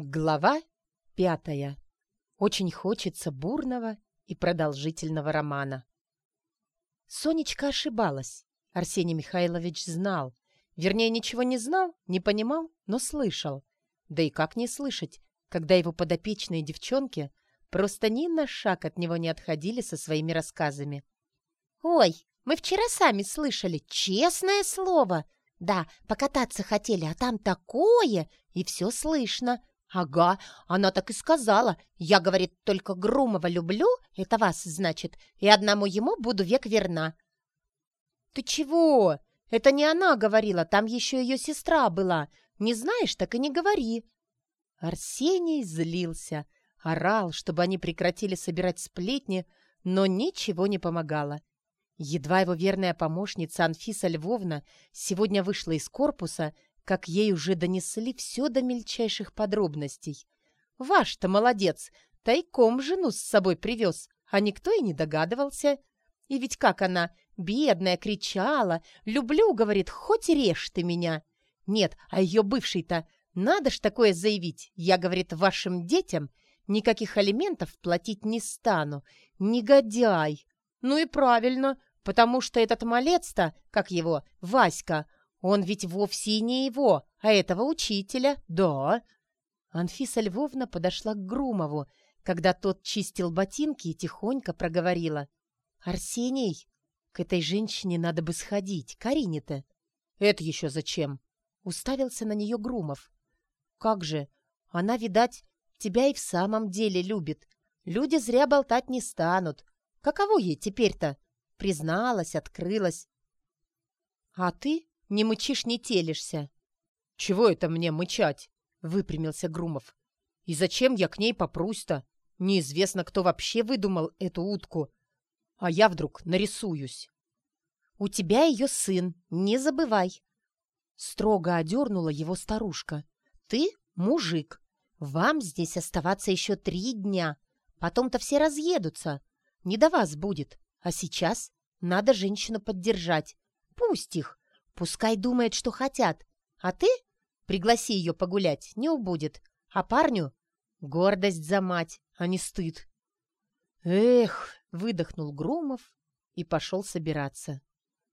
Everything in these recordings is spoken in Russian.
Глава пятая. Очень хочется бурного и продолжительного романа. Сонечка ошибалась. Арсений Михайлович знал. Вернее, ничего не знал, не понимал, но слышал. Да и как не слышать, когда его подопечные девчонки просто ни на шаг от него не отходили со своими рассказами. «Ой, мы вчера сами слышали, честное слово! Да, покататься хотели, а там такое, и все слышно. «Ага, она так и сказала. Я, говорит, только Грумова люблю, это вас, значит, и одному ему буду век верна». «Ты чего? Это не она говорила, там еще ее сестра была. Не знаешь, так и не говори». Арсений злился, орал, чтобы они прекратили собирать сплетни, но ничего не помогало. Едва его верная помощница Анфиса Львовна сегодня вышла из корпуса — как ей уже донесли все до мельчайших подробностей. Ваш-то молодец, тайком жену с собой привез, а никто и не догадывался. И ведь как она, бедная, кричала, «Люблю», — говорит, «хоть режь ты меня». Нет, а ее бывший-то, надо ж такое заявить, я, говорит, вашим детям никаких алиментов платить не стану. Негодяй! Ну и правильно, потому что этот малец-то, как его, Васька, он ведь вовсе не его, а этого учителя, да. Анфиса Львовна подошла к Грумову, когда тот чистил ботинки и тихонько проговорила. «Арсений, к этой женщине надо бы сходить, Карине-то». «Это еще зачем?» Уставился на нее Грумов. «Как же, она, видать, тебя и в самом деле любит. Люди зря болтать не станут. Каково ей теперь-то?» Призналась, открылась. «А ты не мычишь, не телишься. «Чего это мне мычать?» — выпрямился Грумов. «И зачем я к ней попрусь-то? Неизвестно, кто вообще выдумал эту утку. А я вдруг нарисуюсь». «У тебя ее сын, не забывай!» Строго одернула его старушка. «Ты мужик. Вам здесь оставаться еще три дня. Потом-то все разъедутся. Не до вас будет. А сейчас надо женщину поддержать. Пусть их. Пускай думает, что хотят. А ты пригласи ее погулять, не убудет. А парню гордость за мать, а не стыд. Эх, выдохнул Грумов и пошел собираться.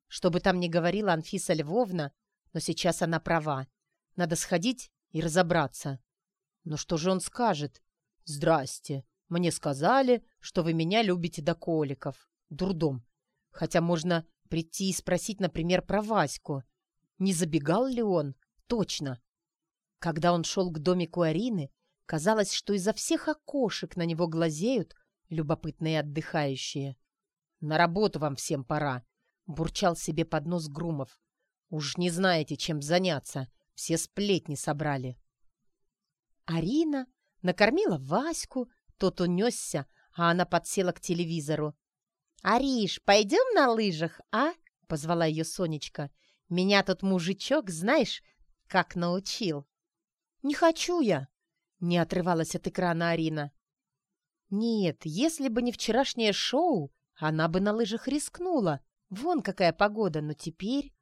Что бы там ни говорила Анфиса Львовна, но сейчас она права. Надо сходить и разобраться. Но что же он скажет? Здрасте. Мне сказали, что вы меня любите до коликов. Дурдом. Хотя можно Прийти и спросить, например, про Ваську. Не забегал ли он? Точно. Когда он шел к домику Арины, казалось, что изо всех окошек на него глазеют любопытные отдыхающие. «На работу вам всем пора», — бурчал себе под нос Грумов. «Уж не знаете, чем заняться. Все сплетни собрали». Арина накормила Ваську, тот унесся, а она подсела к телевизору. «Ариш, пойдем на лыжах, а?» — позвала ее Сонечка. «Меня тут мужичок, знаешь, как научил». «Не хочу я!» — не отрывалась от экрана Арина. «Нет, если бы не вчерашнее шоу, она бы на лыжах рискнула. Вон какая погода, но теперь...»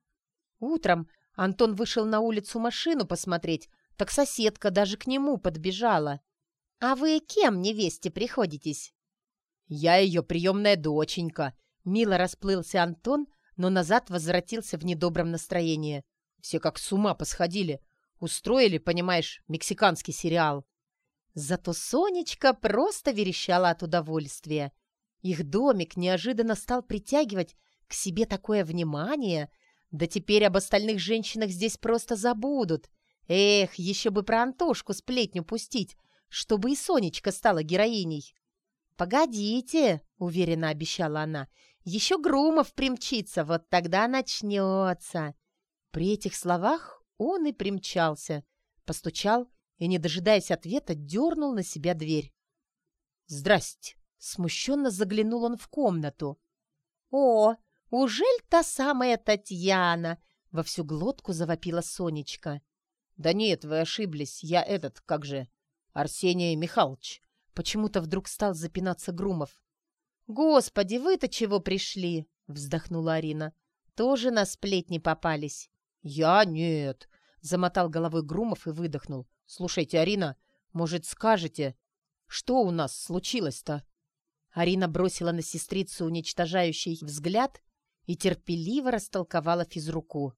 Утром Антон вышел на улицу машину посмотреть, так соседка даже к нему подбежала. «А вы кем невесте приходитесь?» «Я ее приемная доченька», — мило расплылся Антон, но назад возвратился в недобром настроении. Все как с ума посходили. Устроили, понимаешь, мексиканский сериал. Зато Сонечка просто верещала от удовольствия. Их домик неожиданно стал притягивать к себе такое внимание, да теперь об остальных женщинах здесь просто забудут. Эх, еще бы про Антошку сплетню пустить, чтобы и Сонечка стала героиней. «Погодите», — уверенно обещала она, — «еще Грумов примчится, вот тогда начнется». При этих словах он и примчался, постучал и, не дожидаясь ответа, дернул на себя дверь. «Здрасте!» — смущенно заглянул он в комнату. «О, ужель та самая Татьяна?» — во всю глотку завопила Сонечка. «Да нет, вы ошиблись, я этот, как же, Арсений Михайлович». Почему-то вдруг стал запинаться Грумов. «Господи, вы-то чего пришли?» — вздохнула Арина. «Тоже на сплетни попались». «Я нет», — замотал головой Грумов и выдохнул. «Слушайте, Арина, Может, скажете, что у нас случилось-то?» Арина бросила на сестрицу уничтожающий взгляд и терпеливо растолковала физруку.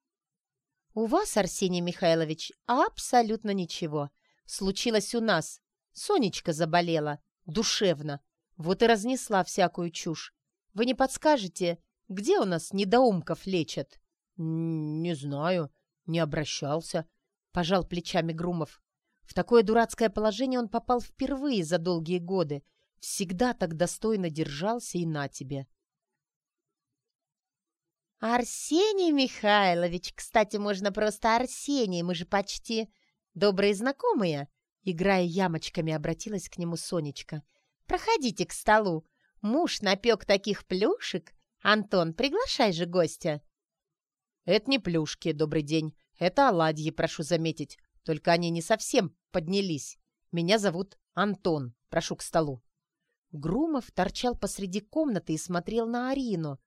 «У вас, Арсений Михайлович, абсолютно ничего. Случилось у нас. Сонечка заболела. Душевно. Вот и разнесла всякую чушь. Вы не подскажете, где у нас недоумков лечат?» «Не знаю. Не обращался», — пожал плечами Грумов. В такое дурацкое положение он попал впервые за долгие годы. Всегда так достойно держался и на тебе. «Арсений Михайлович! Кстати, можно просто Арсений, мы же почти добрые знакомые!» Играя ямочками, обратилась к нему Сонечка. «Проходите к столу. Муж напек таких плюшек. Антон, приглашай же гостя!» «Это не плюшки, добрый день. Это оладьи, прошу заметить. Только они не совсем поднялись. Меня зовут Антон. Прошу к столу». Грумов торчал посреди комнаты и смотрел на Арину.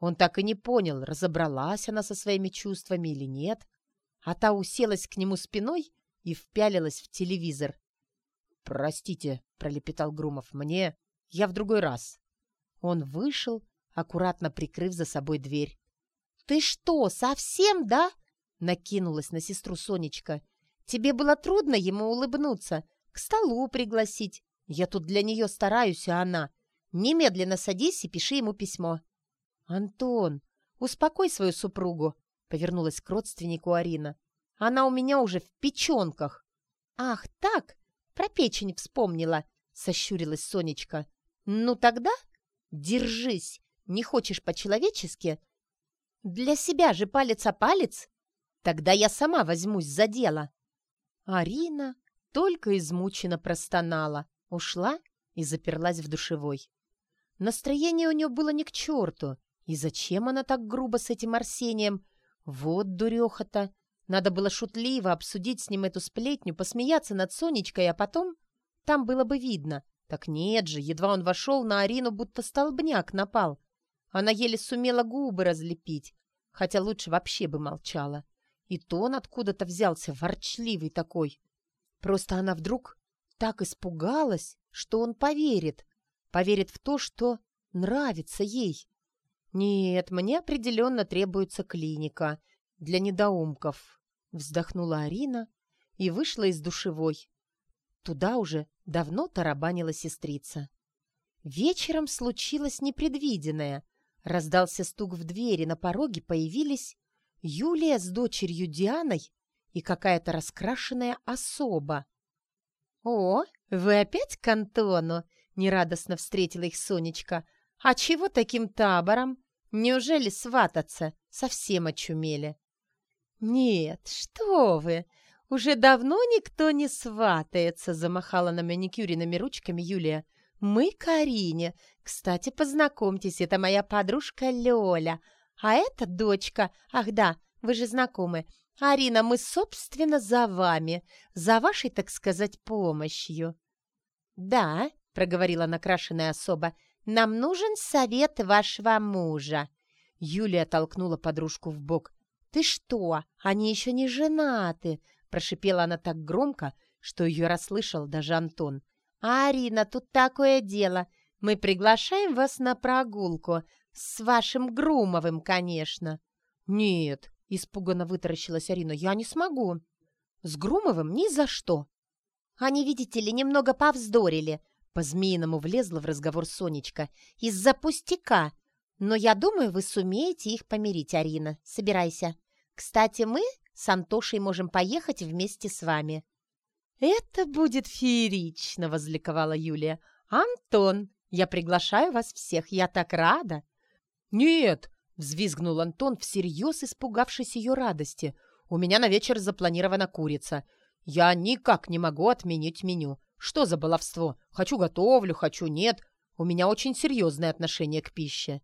Он так и не понял, разобралась она со своими чувствами или нет. А та уселась к нему спиной и впялилась в телевизор. «Простите», — пролепетал Грумов, — «мне... Я в другой раз». Он вышел, аккуратно прикрыв за собой дверь. «Ты что, совсем, да?» — накинулась на сестру Сонечка. «Тебе было трудно ему улыбнуться, к столу пригласить. Я тут для нее стараюсь, а она... Немедленно садись и пиши ему письмо». «Антон, успокой свою супругу», — повернулась к родственнику Арина. «Она у меня уже в печенках». «Ах, так, про печень вспомнила», — сощурилась Сонечка. «Ну тогда держись, не хочешь по-человечески? Для себя же палец о палец? Тогда я сама возьмусь за дело». Арина только измученно простонала, ушла и заперлась в душевой. Настроение у нее было не к черту. И зачем она так грубо с этим Арсением? Вот дуреха-то! Надо было шутливо обсудить с ним эту сплетню, посмеяться над Сонечкой, а потом... Там было бы видно. Так нет же, едва он вошел, на Арину будто столбняк напал. Она еле сумела губы разлепить, хотя лучше вообще бы молчала. И тон откуда-то взялся, ворчливый такой. Просто она вдруг так испугалась, что он поверит. Поверит в то, что нравится ей. «Нет, мне определенно требуется клиника для недоумков», — вздохнула Арина и вышла из душевой. Туда уже давно тарабанила сестрица. Вечером случилось непредвиденное. Раздался стук в двери, на пороге появились Юлия с дочерью Дианой и какая-то раскрашенная особа. «О, вы опять к Антону?» — нерадостно встретила их Сонечка. «А чего таким табором? Неужели свататься? Совсем очумели. «Нет, что вы! Уже давно никто не сватается!» Замахала на маникюренными ручками Юлия. «Мы Карине. Кстати, познакомьтесь, это моя подружка Лёля. А это дочка. Ах да, вы же знакомы. Арина, мы, собственно, за вами. За вашей, так сказать, помощью». «Да», — проговорила накрашенная особа, нам нужен совет вашего мужа». Юлия толкнула подружку в бок. «Ты что? Они еще не женаты!» Прошипела она так громко, что ее расслышал даже Антон. «Арина, тут такое дело. Мы приглашаем вас на прогулку. С вашим Грумовым, конечно». «Нет», — испуганно вытаращилась Арина, — «я не смогу». «С Грумовым ни за что». «Они, видите ли, немного повздорили. По-змеиному влезла в разговор Сонечка. «Из-за пустяка! Но я думаю, вы сумеете их помирить, Арина. Собирайся. Кстати, мы с Антошей можем поехать вместе с вами». «Это будет феерично!» — возликовала Юлия. «Антон, я приглашаю вас всех. Я так рада!» «Нет!» — взвизгнул Антон, всерьез испугавшись ее радости. «У меня на вечер запланирована курица. Я никак не могу отменить меню. Что за баловство? Хочу готовлю, хочу нет. У меня очень серьезное отношение к пище».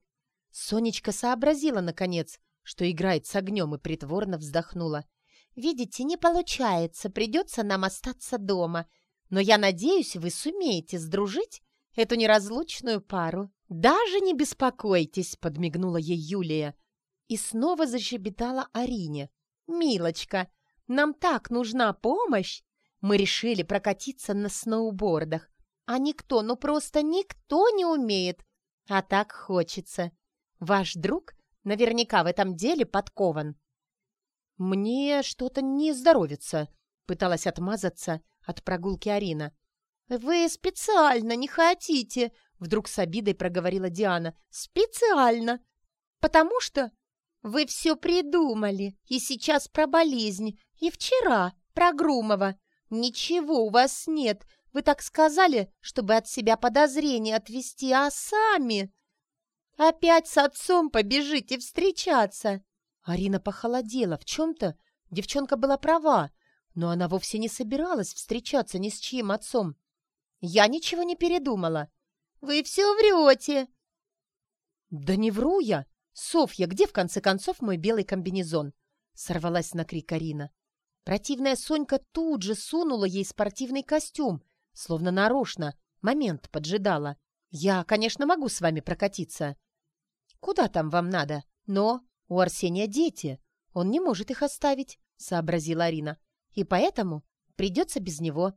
Сонечка сообразила, наконец, что играет с огнем и притворно вздохнула. «Видите, не получается, придется нам остаться дома. Но я надеюсь, вы сумеете сдружить эту неразлучную пару». «Даже не беспокойтесь», — подмигнула ей Юлия. И снова защебетала Арине. «Милочка, нам так нужна помощь. Мы решили прокатиться на сноубордах. А никто, ну просто никто не умеет. А так хочется. Ваш друг наверняка в этом деле подкован. Мне что-то не здоровится, пыталась отмазаться от прогулки Арина. Вы специально не хотите, вдруг с обидой проговорила Диана. Специально. Потому что вы все придумали. И сейчас про болезнь. И вчера про Грумова. Ничего у вас нет. Вы так сказали, чтобы от себя подозрения отвести, а сами... Опять с отцом побежите встречаться. Арина похолодела. В чем-то девчонка была права, но она вовсе не собиралась встречаться ни с чьим отцом. Я ничего не передумала. Вы все врете. Да не вру я. Софья, где в конце концов мой белый комбинезон? Сорвалась на крик Арина. Противная Сонька тут же сунула ей спортивный костюм, словно нарочно, момент поджидала. «Я, конечно, могу с вами прокатиться». «Куда там вам надо? Но у Арсения дети. Он не может их оставить», — сообразила Арина. «И поэтому придется без него».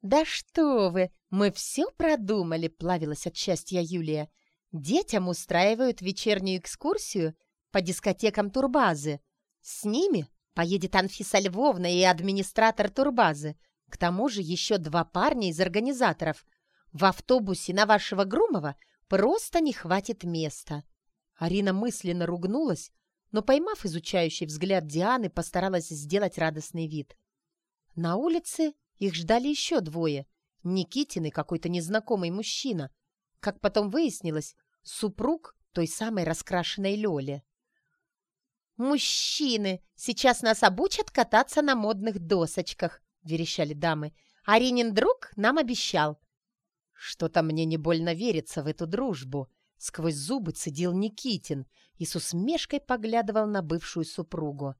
«Да что вы! Мы все продумали!» — плавилась от счастья Юлия. «Детям устраивают вечернюю экскурсию по дискотекам турбазы. С ними поедет Анфиса Львовна и администратор турбазы. К тому же еще два парня из организаторов. В автобусе на вашего Грумова просто не хватит места. Арина мысленно ругнулась, но, поймав изучающий взгляд Дианы, постаралась сделать радостный вид. На улице их ждали еще двое. Никитин и какой-то незнакомый мужчина. Как потом выяснилось, супруг той самой раскрашенной Лёли. «Мужчины! Сейчас нас обучат кататься на модных досочках!» — верещали дамы. «Аринин друг нам обещал». «Что-то мне не больно верится в эту дружбу», — сквозь зубы цедил Никитин и с усмешкой поглядывал на бывшую супругу.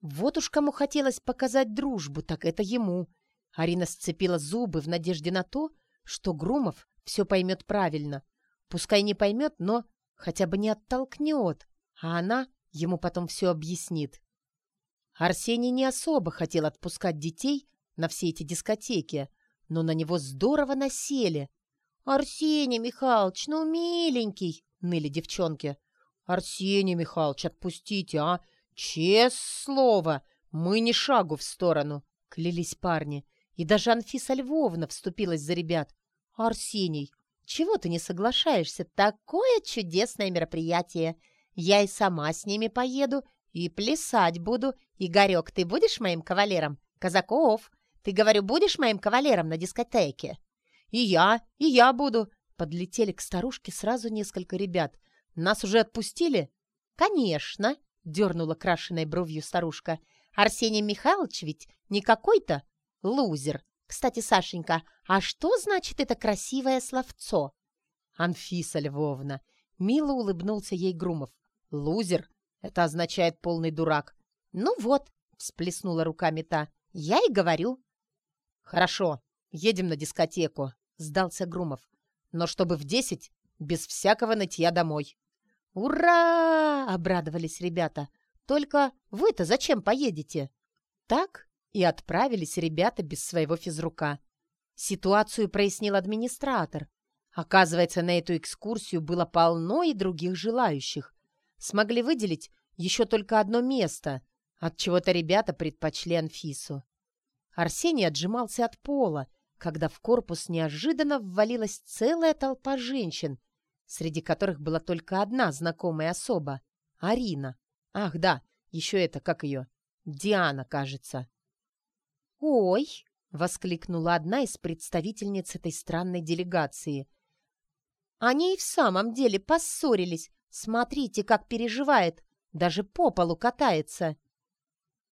Вот уж кому хотелось показать дружбу, так это ему. Арина сцепила зубы в надежде на то, что Грумов все поймет правильно. Пускай не поймет, но хотя бы не оттолкнет, а она ему потом все объяснит. Арсений не особо хотел отпускать детей на все эти дискотеки, но на него здорово насели. «Арсений Михайлович, ну миленький!» — ныли девчонки. «Арсений Михайлович, отпустите, а! Честное слово, мы ни шагу в сторону!» — клялись парни. И даже Анфиса Львовна вступилась за ребят. «Арсений, чего ты не соглашаешься? Такое чудесное мероприятие! Я и сама с ними поеду, и плясать буду. Игорек, ты будешь моим кавалером? Казаков, ты, говорю, будешь моим кавалером на дискотеке? И я, и я буду. Подлетели к старушке сразу несколько ребят. Нас уже отпустили? Конечно, дернула крашеной бровью старушка. Арсений Михайлович ведь не какой-то лузер. Кстати, Сашенька, а что значит это красивое словцо? Анфиса Львовна. Мило улыбнулся ей Грумов. Лузер это означает полный дурак. Ну вот, всплеснула руками та. Я и говорю. Хорошо, едем на дискотеку, сдался Грумов. Но чтобы в десять, без всякого нытья домой. Ура! обрадовались ребята. Только вы-то зачем поедете? Так и отправились ребята без своего физрука. Ситуацию прояснил администратор. Оказывается, на эту экскурсию было полно и других желающих смогли выделить еще только одно место, от чего-то ребята предпочли Анфису. Арсений отжимался от пола, когда в корпус неожиданно ввалилась целая толпа женщин, среди которых была только одна знакомая особа — Арина. Ах, да, еще это, как ее? Диана, кажется. «Ой!» — воскликнула одна из представительниц этой странной делегации. «Они и в самом деле поссорились, Смотрите, как переживает, даже по полу катается.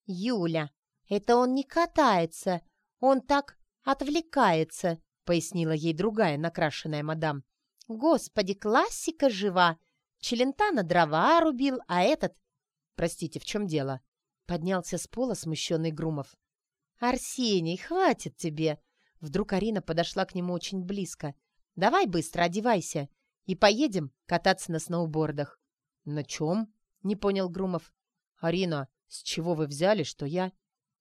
Юля, это он не катается, он так отвлекается, пояснила ей другая накрашенная мадам. Господи, классика жива. Челентано дрова рубил, а этот... Простите, в чем дело? Поднялся с пола смущенный Грумов. «Арсений, хватит тебе!» Вдруг Арина подошла к нему очень близко. «Давай быстро одевайся и поедем кататься на сноубордах». «На чем?» — не понял Грумов. «Арина, с чего вы взяли, что я...»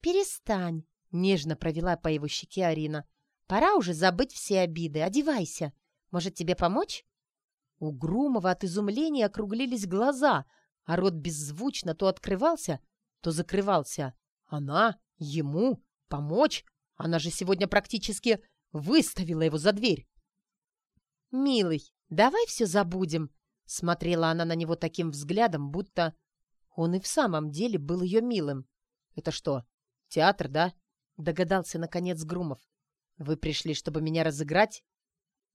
«Перестань!» — Нежно провела по его щеке Арина. «Пора уже забыть все обиды. Одевайся. Может, тебе помочь?» У Грумова от изумления округлились глаза, а рот беззвучно то открывался, то закрывался. Она? Ему? Помочь? Она же сегодня практически выставила его за дверь. «Милый, давай все забудем», — смотрела она на него таким взглядом, будто он и в самом деле был ее милым. «Это что, театр, да?» — догадался, наконец, Грумов. «Вы пришли, чтобы меня разыграть?»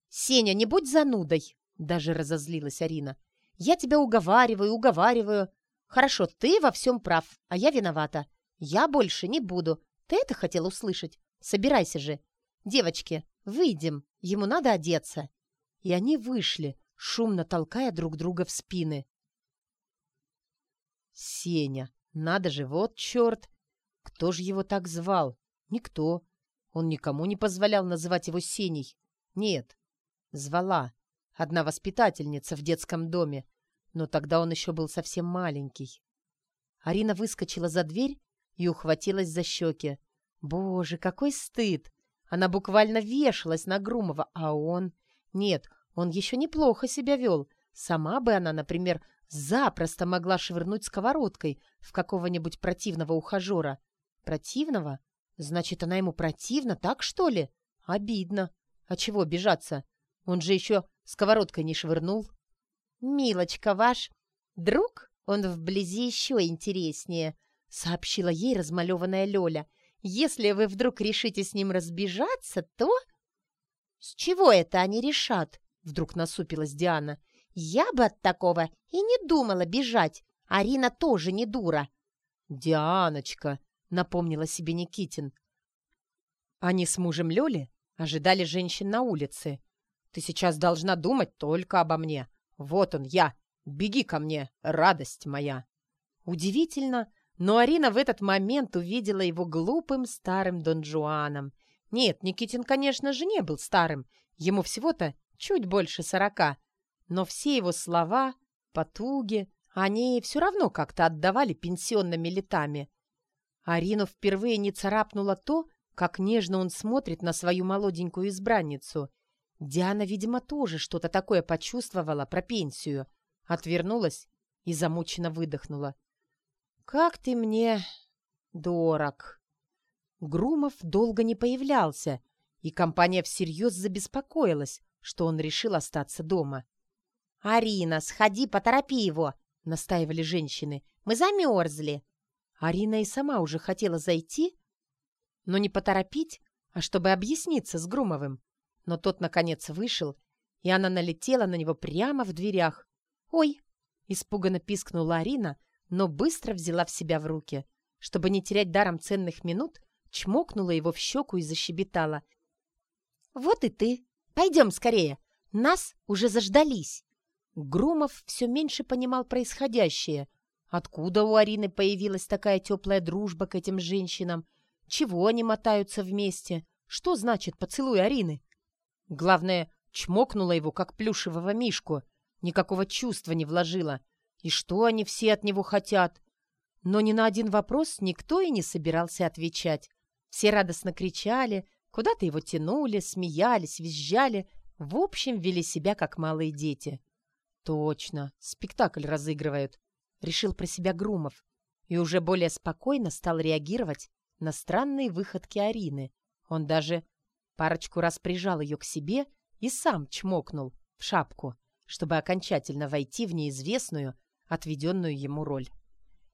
«Сеня, не будь занудой!» — даже разозлилась Арина. «Я тебя уговариваю, уговариваю. Хорошо, ты во всем прав, а я виновата. Я больше не буду. Ты это хотел услышать? Собирайся же. Девочки, выйдем, ему надо одеться». И они вышли, шумно толкая друг друга в спины. Сеня, надо же, вот черт! Кто же его так звал? Никто. Он никому не позволял называть его Сеней. Нет, звала. Одна воспитательница в детском доме. Но тогда он еще был совсем маленький. Арина выскочила за дверь и ухватилась за щеки. Боже, какой стыд! Она буквально вешалась на Грумова, а он... Нет, он еще неплохо себя вел. Сама бы она, например, запросто могла швырнуть сковородкой в какого-нибудь противного ухажера. Противного? Значит, она ему противна, так что ли? Обидно. А чего обижаться? Он же еще сковородкой не швырнул. «Милочка ваш друг? Он вблизи еще интереснее», — сообщила ей размалеванная Лёля. «Если вы вдруг решите с ним разбежаться, то...» «С чего это они решат?» — вдруг насупилась Диана. «Я бы от такого и не думала бежать. Арина тоже не дура». «Дианочка», — напомнила себе Никитин. Они с мужем Лёли ожидали женщин на улице. «Ты сейчас должна думать только обо мне. Вот он, я. Беги ко мне, радость моя». Удивительно, но Арина в этот момент увидела его глупым старым Дон Жуаном. Нет, Никитин, конечно же, не был старым. Ему всего-то чуть больше сорока. Но все его слова, потуги, они все равно как-то отдавали пенсионными летами. Арину впервые не царапнуло то, как нежно он смотрит на свою молоденькую избранницу. Диана, видимо, тоже что-то такое почувствовала про пенсию. Отвернулась и замученно выдохнула. «Как ты мне дорог!» Грумов долго не появлялся, и компания всерьез забеспокоилась, что он решил остаться дома. «Арина, сходи, поторопи его!» — настаивали женщины. «Мы замерзли!» Арина и сама уже хотела зайти, но не поторопить, а чтобы объясниться с Грумовым. Но тот, наконец, вышел, и она налетела на него прямо в дверях. «Ой!» — испуганно пискнула Арина, но быстро взяла в себя в руки. Чтобы не терять даром ценных минут, чмокнула его в щеку и защебетала. «Вот и ты! Пойдем скорее! Нас уже заждались!» Грумов все меньше понимал происходящее. Откуда у Арины появилась такая теплая дружба к этим женщинам? Чего они мотаются вместе? Что значит поцелуй Арины? Главное, чмокнула его, как плюшевого мишку. Никакого чувства не вложила. И что они все от него хотят? Но ни на один вопрос никто и не собирался отвечать. Все радостно кричали, куда-то его тянули, смеялись, визжали, в общем, вели себя, как малые дети. Точно, спектакль разыгрывают, решил про себя Грумов и уже более спокойно стал реагировать на странные выходки Арины. Он даже парочку раз прижал ее к себе и сам чмокнул в шапку, чтобы окончательно войти в неизвестную, отведенную ему роль.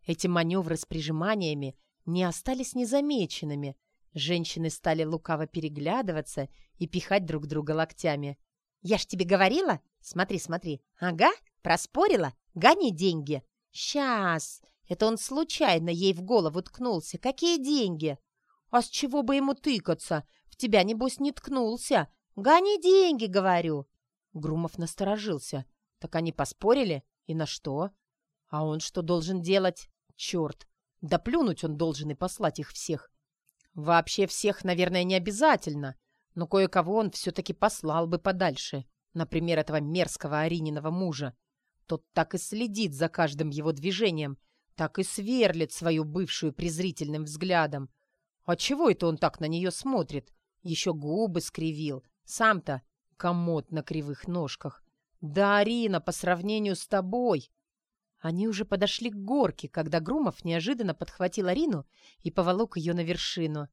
Эти маневры с прижиманиями не остались незамеченными. Женщины стали лукаво переглядываться и пихать друг друга локтями. «Я ж тебе говорила, Смотри, смотри. Ага, проспорила? Гони деньги. Сейчас. Это он случайно ей в голову ткнулся. Какие деньги? А с чего бы ему тыкаться? В тебя, небось, не ткнулся. Гони деньги, говорю. Грумов насторожился. Так они поспорили? И на что? А он что должен делать? Черт! Да плюнуть он должен и послать их всех. Вообще всех, наверное, не обязательно, но кое-кого он все-таки послал бы подальше. Например, этого мерзкого Арининого мужа. Тот так и следит за каждым его движением, так и сверлит свою бывшую презрительным взглядом. А чего это он так на нее смотрит? Еще губы скривил. Сам-то комод на кривых ножках. Да, Арина, по сравнению с тобой. Они уже подошли к горке, когда Грумов неожиданно подхватил Арину и поволок ее на вершину.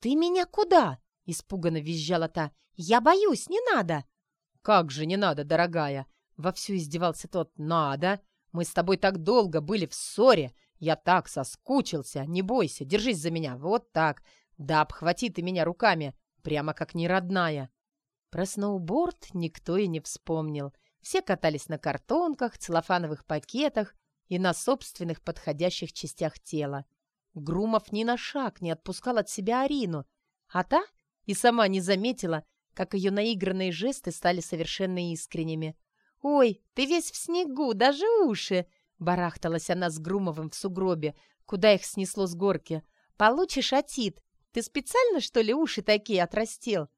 «Ты меня куда?» — испуганно визжала та. «Я боюсь, не надо!» «Как же не надо, дорогая!» — вовсю издевался тот. «Надо! Мы с тобой так долго были в ссоре! Я так соскучился! Не бойся, держись за меня! Вот так! Да обхвати ты меня руками! Прямо как неродная!» Про сноуборд никто и не вспомнил. Все катались на картонках, целлофановых пакетах и на собственных подходящих частях тела. Грумов ни на шаг не отпускал от себя Арину, а та и сама не заметила, как ее наигранные жесты стали совершенно искренними. «Ой, ты весь в снегу, даже уши!» Барахталась она с Грумовым в сугробе, куда их снесло с горки. «Получишь отит. Ты специально, что ли, уши такие отрастил?»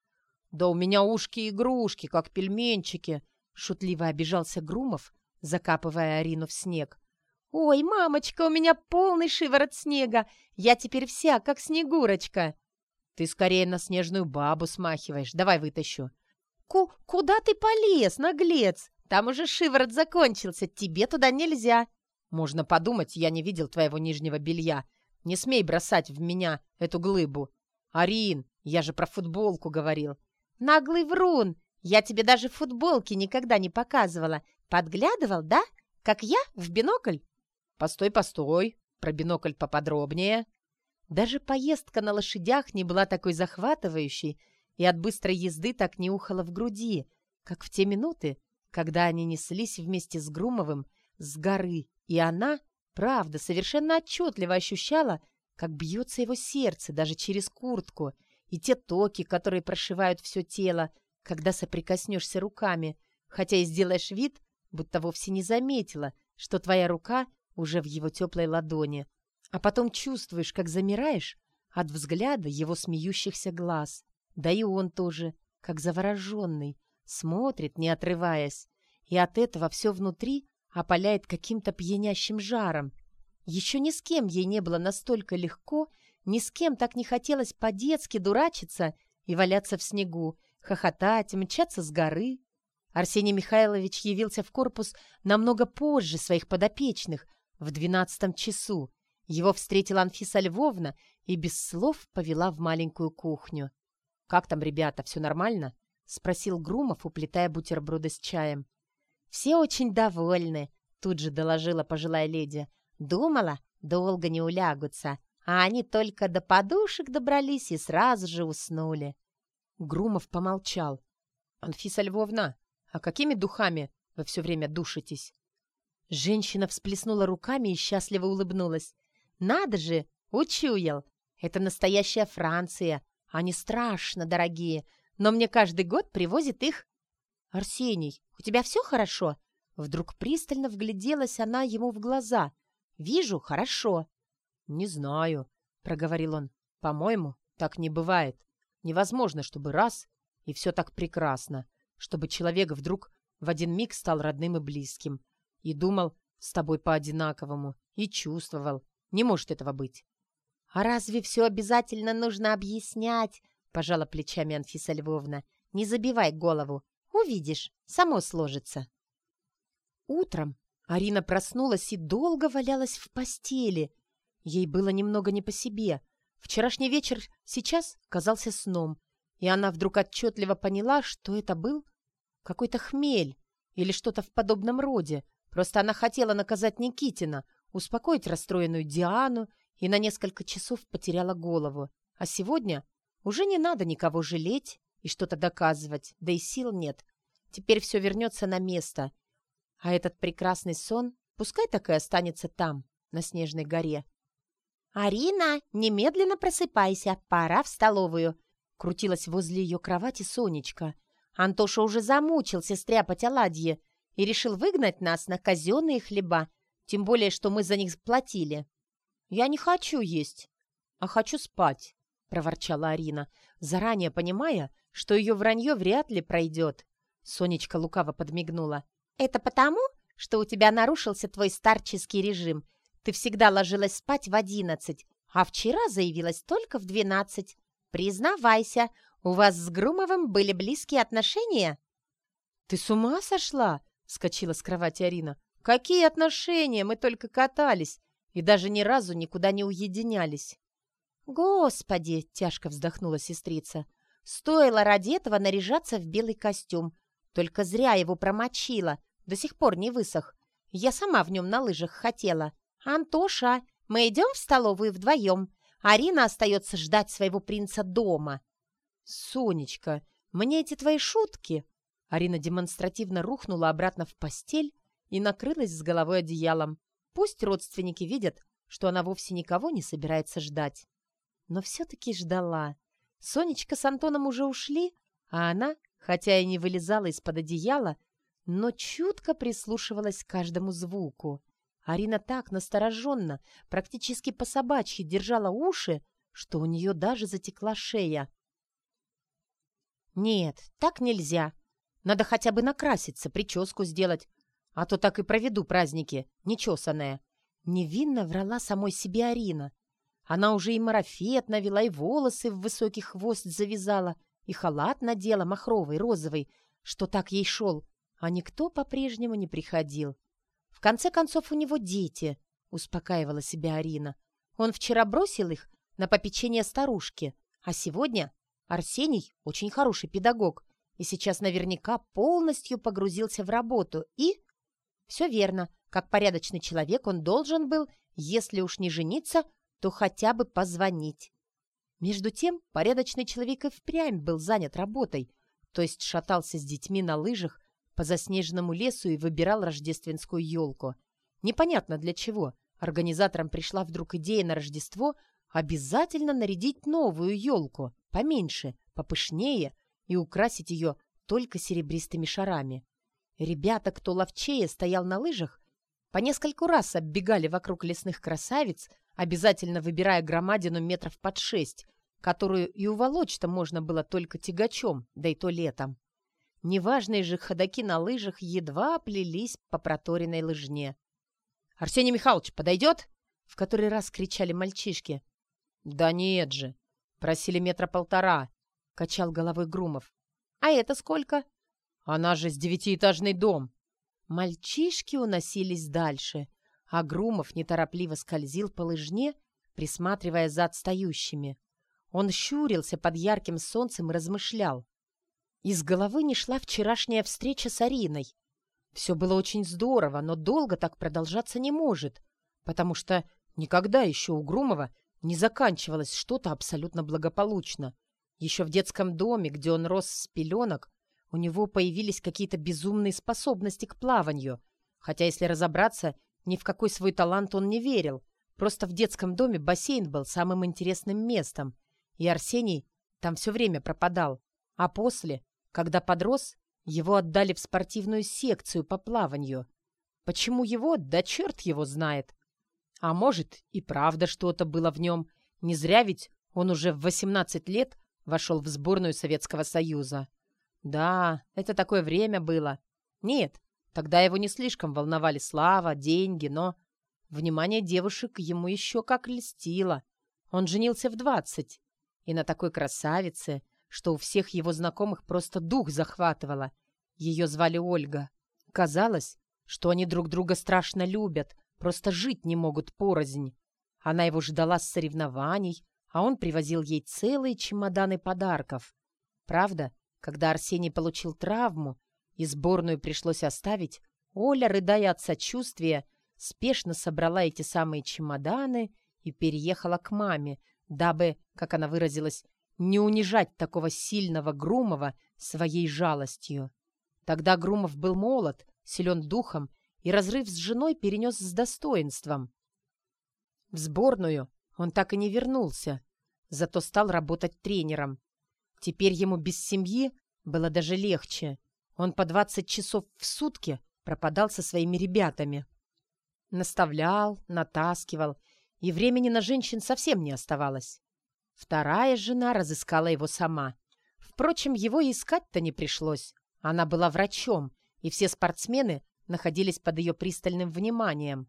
«Да у меня ушки-игрушки, как пельменчики!» Шутливо обижался Грумов, закапывая Арину в снег. «Ой, мамочка, у меня полный шиворот снега! Я теперь вся, как снегурочка!» «Ты скорее на снежную бабу смахиваешь. Давай вытащу». Ку «Куда ты полез, наглец? Там уже шиворот закончился. Тебе туда нельзя». «Можно подумать, я не видел твоего нижнего белья. Не смей бросать в меня эту глыбу. Арин, я же про футболку говорил». «Наглый врун! Я тебе даже футболки никогда не показывала. Подглядывал, да? Как я в бинокль?» «Постой, постой, про бинокль поподробнее». Даже поездка на лошадях не была такой захватывающей, и от быстрой езды так не ухало в груди, как в те минуты, когда они неслись вместе с Грумовым с горы, и она, правда, совершенно отчетливо ощущала, как бьется его сердце даже через куртку, и те токи, которые прошивают все тело, когда соприкоснешься руками, хотя и сделаешь вид, будто вовсе не заметила, что твоя рука уже в его теплой ладони, а потом чувствуешь, как замираешь от взгляда его смеющихся глаз. Да и он тоже, как завороженный, смотрит, не отрываясь, и от этого все внутри опаляет каким-то пьянящим жаром. Еще ни с кем ей не было настолько легко, ни с кем так не хотелось по-детски дурачиться и валяться в снегу, хохотать, мчаться с горы. Арсений Михайлович явился в корпус намного позже своих подопечных, в двенадцатом часу его встретила Анфиса Львовна и без слов повела в маленькую кухню. «Как там, ребята, все нормально?» — спросил Грумов, уплетая бутерброды с чаем. «Все очень довольны», — тут же доложила пожилая леди. «Думала, долго не улягутся, а они только до подушек добрались и сразу же уснули». Грумов помолчал. «Анфиса Львовна, а какими духами вы все время душитесь?» Женщина всплеснула руками и счастливо улыбнулась. «Надо же! Учуял! Это настоящая Франция! Они страшно дорогие, но мне каждый год привозят их...» «Арсений, у тебя все хорошо?» Вдруг пристально вгляделась она ему в глаза. «Вижу, хорошо». «Не знаю», — проговорил он. «По-моему, так не бывает. Невозможно, чтобы раз, и все так прекрасно, чтобы человек вдруг в один миг стал родным и близким и думал с тобой по-одинаковому, и чувствовал. Не может этого быть. «А разве все обязательно нужно объяснять?» — пожала плечами Анфиса Львовна. «Не забивай голову. Увидишь, само сложится». Утром Арина проснулась и долго валялась в постели. Ей было немного не по себе. Вчерашний вечер сейчас казался сном, и она вдруг отчетливо поняла, что это был какой-то хмель или что-то в подобном роде, Просто она хотела наказать Никитина, успокоить расстроенную Диану и на несколько часов потеряла голову. А сегодня уже не надо никого жалеть и что-то доказывать, да и сил нет. Теперь все вернется на место. А этот прекрасный сон пускай так и останется там, на Снежной горе. «Арина, немедленно просыпайся, пора в столовую!» Крутилась возле ее кровати Сонечка. Антоша уже замучился стряпать оладьи, и решил выгнать нас на казенные хлеба, тем более, что мы за них платили. «Я не хочу есть, а хочу спать», — проворчала Арина, заранее понимая, что ее вранье вряд ли пройдет. Сонечка лукаво подмигнула. «Это потому, что у тебя нарушился твой старческий режим. Ты всегда ложилась спать в одиннадцать, а вчера заявилась только в двенадцать. Признавайся, у вас с Грумовым были близкие отношения?» «Ты с ума сошла?» — вскочила с кровати Арина. «Какие отношения? Мы только катались и даже ни разу никуда не уединялись». «Господи!» — тяжко вздохнула сестрица. «Стоило ради этого наряжаться в белый костюм. Только зря его промочила. До сих пор не высох. Я сама в нем на лыжах хотела. Антоша, мы идем в столовую вдвоем. Арина остается ждать своего принца дома». «Сонечка, мне эти твои шутки...» Арина демонстративно рухнула обратно в постель и накрылась с головой одеялом. Пусть родственники видят, что она вовсе никого не собирается ждать. Но все-таки ждала. Сонечка с Антоном уже ушли, а она, хотя и не вылезала из-под одеяла, но чутко прислушивалась к каждому звуку. Арина так настороженно, практически по собачьи держала уши, что у нее даже затекла шея. «Нет, так нельзя. Надо хотя бы накраситься, прическу сделать, а то так и проведу праздники, нечесанная». Невинно врала самой себе Арина. Она уже и марафет навела, и волосы в высокий хвост завязала, и халат надела махровый, розовый, что так ей шел, а никто по-прежнему не приходил. В конце концов, у него дети, успокаивала себя Арина. Он вчера бросил их на попечение старушки, а сегодня Арсений очень хороший педагог и сейчас наверняка полностью погрузился в работу и... Все верно, как порядочный человек он должен был, если уж не жениться, то хотя бы позвонить. Между тем, порядочный человек и впрямь был занят работой, то есть шатался с детьми на лыжах по заснеженному лесу и выбирал рождественскую елку. Непонятно для чего. Организаторам пришла вдруг идея на Рождество обязательно нарядить новую елку, поменьше, попышнее, и украсить ее только серебристыми шарами. Ребята, кто ловчее стоял на лыжах, по нескольку раз оббегали вокруг лесных красавиц, обязательно выбирая громадину метров под шесть, которую и уволочь-то можно было только тягачом, да и то летом. Неважные же ходаки на лыжах едва плелись по проторенной лыжне. «Арсений Михайлович, подойдет?» — в который раз кричали мальчишки. «Да нет же!» — просили метра полтора, — качал головой Грумов. «А это сколько?» «Она же с девятиэтажный дом!» Мальчишки уносились дальше, а неторопливо скользил по лыжне, присматривая за отстающими. Он щурился под ярким солнцем и размышлял. Из головы не шла вчерашняя встреча с Ариной. Все было очень здорово, но долго так продолжаться не может, потому что никогда еще у Грумова не заканчивалось что-то абсолютно благополучно. Еще в детском доме, где он рос с пеленок, у него появились какие-то безумные способности к плаванию. Хотя, если разобраться, ни в какой свой талант он не верил. Просто в детском доме бассейн был самым интересным местом, и Арсений там все время пропадал. А после, когда подрос, его отдали в спортивную секцию по плаванию. Почему его? Да черт его знает. А может, и правда что-то было в нем. Не зря ведь он уже в 18 лет вошел в сборную Советского Союза. Да, это такое время было. Нет, тогда его не слишком волновали слава, деньги, но... Внимание девушек ему еще как льстило. Он женился в 20. И на такой красавице, что у всех его знакомых просто дух захватывало. Ее звали Ольга. Казалось, что они друг друга страшно любят, просто жить не могут порознь. Она его ждала с соревнований, а он привозил ей целые чемоданы подарков. Правда, когда Арсений получил травму и сборную пришлось оставить, Оля, рыдая от сочувствия, спешно собрала эти самые чемоданы и переехала к маме, дабы, как она выразилась, не унижать такого сильного Грумова своей жалостью. Тогда Грумов был молод, силен духом, и разрыв с женой перенес с достоинством. В сборную он так и не вернулся, зато стал работать тренером. Теперь ему без семьи было даже легче. Он по 20 часов в сутки пропадал со своими ребятами. Наставлял, натаскивал, и времени на женщин совсем не оставалось. Вторая жена разыскала его сама. Впрочем, его искать-то не пришлось. Она была врачом, и все спортсмены находились под ее пристальным вниманием.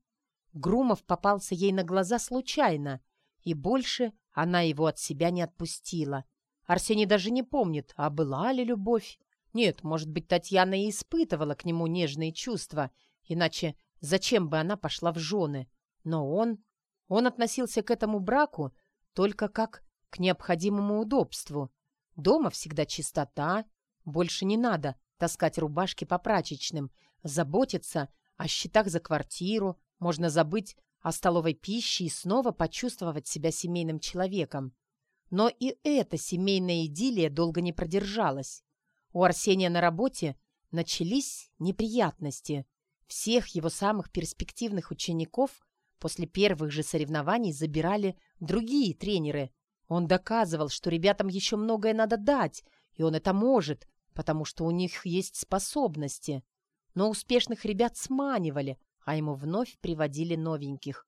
Грумов попался ей на глаза случайно. и больше она его от себя не отпустила. Арсений даже не помнит, а была ли любовь. Нет, может быть, Татьяна и испытывала к нему нежные чувства, иначе зачем бы она пошла в жены? Но он... Он относился к этому браку только как к необходимому удобству. Дома всегда чистота, больше не надо таскать рубашки по прачечным, заботиться о счетах за квартиру, можно забыть о столовой пище и снова почувствовать себя семейным человеком. Но и эта семейная идиллия долго не продержалась. У Арсения на работе начались неприятности. Всех его самых перспективных учеников после первых же соревнований забирали другие тренеры. Он доказывал, что ребятам еще многое надо дать, и он это может, потому что у них есть способности. Но успешных ребят сманивали, а ему вновь приводили новеньких.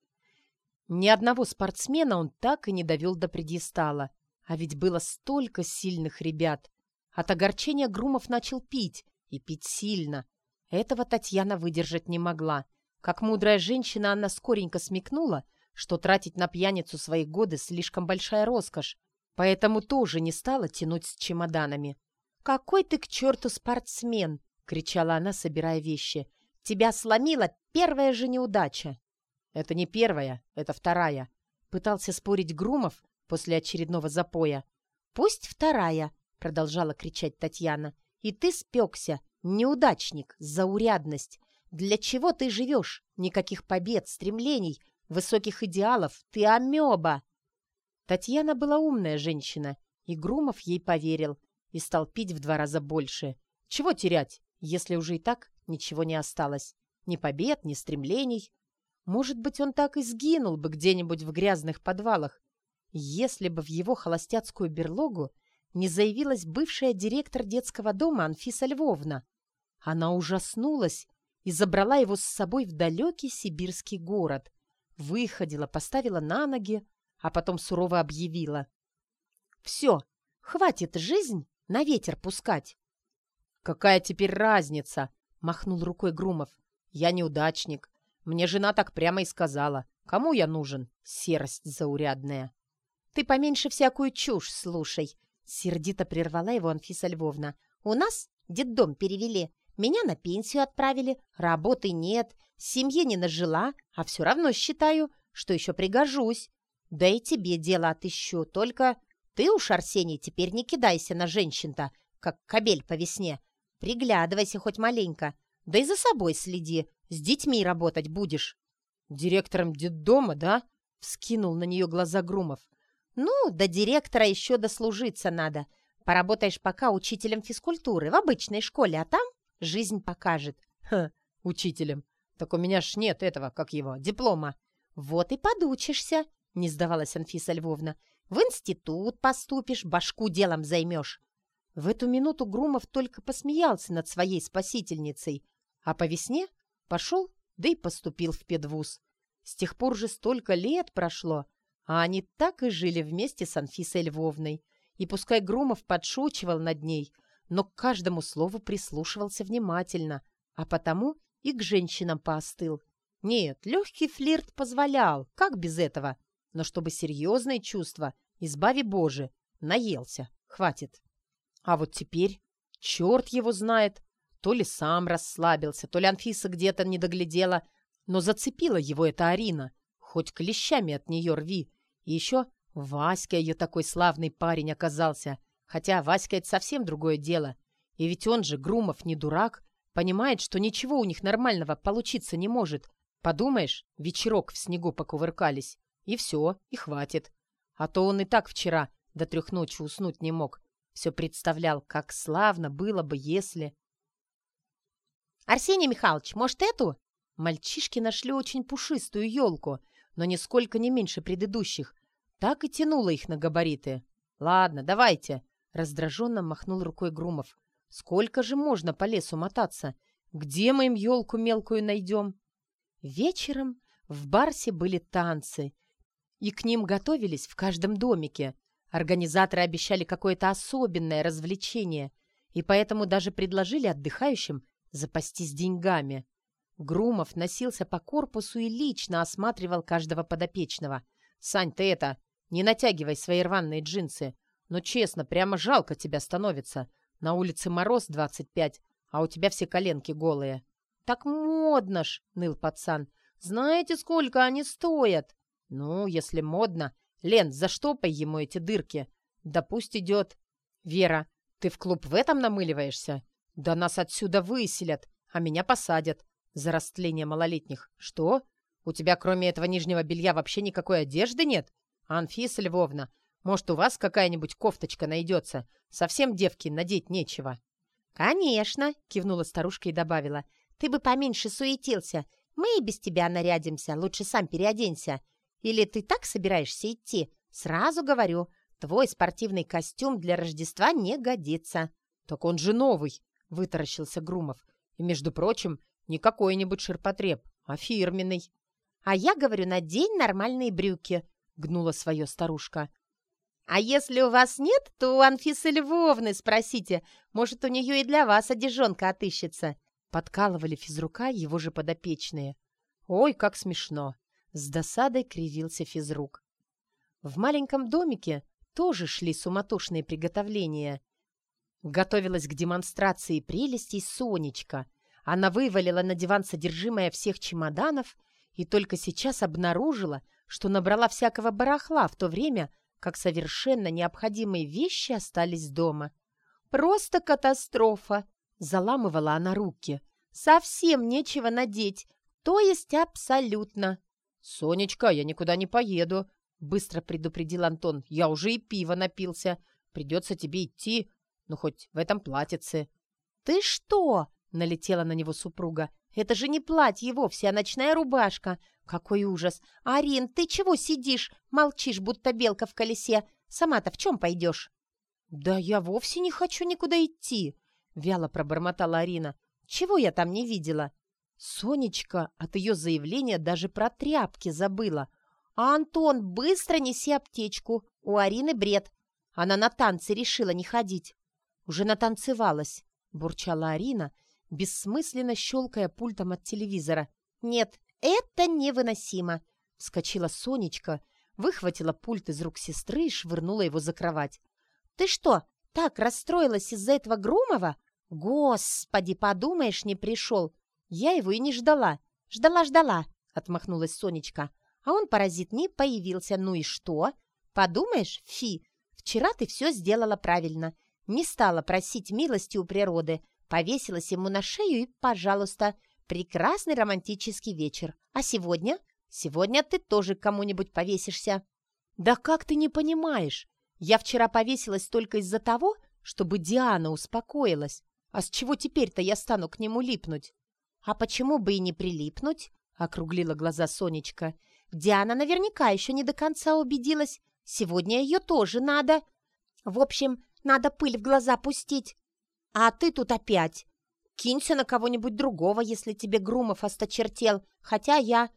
Ни одного спортсмена он так и не довел до предъестала. А ведь было столько сильных ребят. От огорчения Грумов начал пить, и пить сильно. Этого Татьяна выдержать не могла. Как мудрая женщина, она скоренько смекнула, что тратить на пьяницу свои годы слишком большая роскошь, поэтому тоже не стала тянуть с чемоданами. «Какой ты к черту спортсмен!» — кричала она, собирая вещи. «Тебя сломила первая же неудача!» «Это не первая, это вторая», — пытался спорить Грумов после очередного запоя. «Пусть вторая», — продолжала кричать Татьяна. «И ты спекся, неудачник, заурядность. Для чего ты живешь? Никаких побед, стремлений, высоких идеалов. Ты амеба!» Татьяна была умная женщина, и Грумов ей поверил и стал пить в два раза больше. Чего терять, если уже и так ничего не осталось? Ни побед, ни стремлений. Может быть, он так и сгинул бы где-нибудь в грязных подвалах, если бы в его холостяцкую берлогу не заявилась бывшая директор детского дома Анфиса Львовна. Она ужаснулась и забрала его с собой в далекий сибирский город. Выходила, поставила на ноги, а потом сурово объявила. «Все, хватит жизнь на ветер пускать». «Какая теперь разница?» — махнул рукой Грумов. «Я неудачник. Мне жена так прямо и сказала. Кому я нужен? Серость заурядная. Ты поменьше всякую чушь слушай. Сердито прервала его Анфиса Львовна. У нас детдом перевели. Меня на пенсию отправили. Работы нет. Семье не нажила. А все равно считаю, что еще пригожусь. Да и тебе дело отыщу. Только ты уж, Арсений, теперь не кидайся на женщин-то, как кобель по весне. Приглядывайся хоть маленько. Да и за собой следи. С детьми работать будешь». «Директором детдома, да?» — вскинул на нее глаза Грумов. «Ну, до директора еще дослужиться надо. Поработаешь пока учителем физкультуры в обычной школе, а там жизнь покажет». «Ха, учителем. Так у меня ж нет этого, как его, диплома». «Вот и подучишься», — не сдавалась Анфиса Львовна. «В институт поступишь, башку делом займешь». В эту минуту Грумов только посмеялся над своей спасительницей, а по весне Пошел, да и поступил в педвуз. С тех пор же столько лет прошло, а они так и жили вместе с Анфисой Львовной. И пускай Грумов подшучивал над ней, но к каждому слову прислушивался внимательно, а потому и к женщинам поостыл. Нет, легкий флирт позволял, как без этого? Но чтобы серьезные чувства, избави Боже, наелся, хватит. А вот теперь, черт его знает, то ли сам расслабился, то ли Анфиса где-то не доглядела, но зацепила его эта Арина. Хоть клещами от нее рви. И еще Васька ее такой славный парень оказался. Хотя Васька — это совсем другое дело. И ведь он же, Грумов, не дурак, понимает, что ничего у них нормального получиться не может. Подумаешь, вечерок в снегу покувыркались. И все, и хватит. А то он и так вчера до трех ночи уснуть не мог. Все представлял, как славно было бы, если... «Арсений Михайлович, может, эту?» Мальчишки нашли очень пушистую елку, но нисколько не меньше предыдущих. Так и тянуло их на габариты. «Ладно, давайте», — раздраженно махнул рукой Грумов. «Сколько же можно по лесу мотаться? Где мы им елку мелкую найдем?» Вечером в Барсе были танцы, и к ним готовились в каждом домике. Организаторы обещали какое-то особенное развлечение, и поэтому даже предложили отдыхающим запастись деньгами. Грумов носился по корпусу и лично осматривал каждого подопечного. Сань, ты это, не натягивай свои рваные джинсы. Но честно, прямо жалко тебя становится. На улице мороз 25, а у тебя все коленки голые». «Так модно ж!» — ныл пацан. «Знаете, сколько они стоят?» «Ну, если модно. Лен, заштопай ему эти дырки. Да пусть идет. Вера, ты в клуб в этом намыливаешься? Да нас отсюда выселят, а меня посадят за растление малолетних. Что? У тебя кроме этого нижнего белья вообще никакой одежды нет? Анфиса Львовна, может, у вас какая-нибудь кофточка найдется? Совсем девки надеть нечего». «Конечно!» — кивнула старушка и добавила. «Ты бы поменьше суетился. Мы и без тебя нарядимся. Лучше сам переоденься. Или ты так собираешься идти? Сразу говорю, твой спортивный костюм для Рождества не годится». «Так он же новый!» — вытаращился Грумов. «И, между прочим, не какой-нибудь ширпотреб, а фирменный». «А я говорю, надень нормальные брюки», — гнула свое старушка. «А если у вас нет, то у Анфисы Львовны спросите. Может, у нее и для вас одежонка отыщется». Подкалывали физрука его же подопечные. «Ой, как смешно!» С досадой кривился физрук. В маленьком домике тоже шли суматошные приготовления. Готовилась к демонстрации прелестей Сонечка. Она вывалила на диван содержимое всех чемоданов и только сейчас обнаружила, что набрала всякого барахла в то время, как совершенно необходимые вещи остались дома. «Просто катастрофа!» — заламывала она руки. «Совсем нечего надеть, то есть абсолютно!» «Сонечка, я никуда не поеду», — быстро предупредил Антон. «Я уже и пиво напился. Придется тебе идти, ну, хоть в этом платьице». «Ты что?» — налетела на него супруга. «Это же не платье вовсе, а ночная рубашка. Какой ужас! Арин, ты чего сидишь? Молчишь, будто белка в колесе. Сама-то в чем пойдешь?» «Да я вовсе не хочу никуда идти», — вяло пробормотала Арина. «Чего я там не видела?» Сонечка от ее заявления даже про тряпки забыла. «А Антон, быстро неси аптечку. У Арины бред. Она на танцы решила не ходить». «Уже натанцевалась», — бурчала Арина, бессмысленно щелкая пультом от телевизора. «Нет, это невыносимо!» Вскочила Сонечка, выхватила пульт из рук сестры и швырнула его за кровать. «Ты что, так расстроилась из-за этого Грумова? Господи, подумаешь, не пришел. Я его и не ждала. Ждала-ждала, отмахнулась Сонечка. А он, паразит, не появился. Ну и что? Подумаешь, фи, вчера ты все сделала правильно. Не стала просить милости у природы. Повесилась ему на шею и, пожалуйста, прекрасный романтический вечер. А сегодня? Сегодня ты тоже кому-нибудь повесишься. Да как ты не понимаешь? Я вчера повесилась только из-за того, чтобы Диана успокоилась. А с чего теперь-то я стану к нему липнуть? «А почему бы и не прилипнуть?» — округлила глаза Сонечка. «Диана наверняка еще не до конца убедилась. Сегодня ее тоже надо. В общем, надо пыль в глаза пустить. А ты тут опять. Кинься на кого-нибудь другого, если тебе Грумов осточертел. Хотя я...»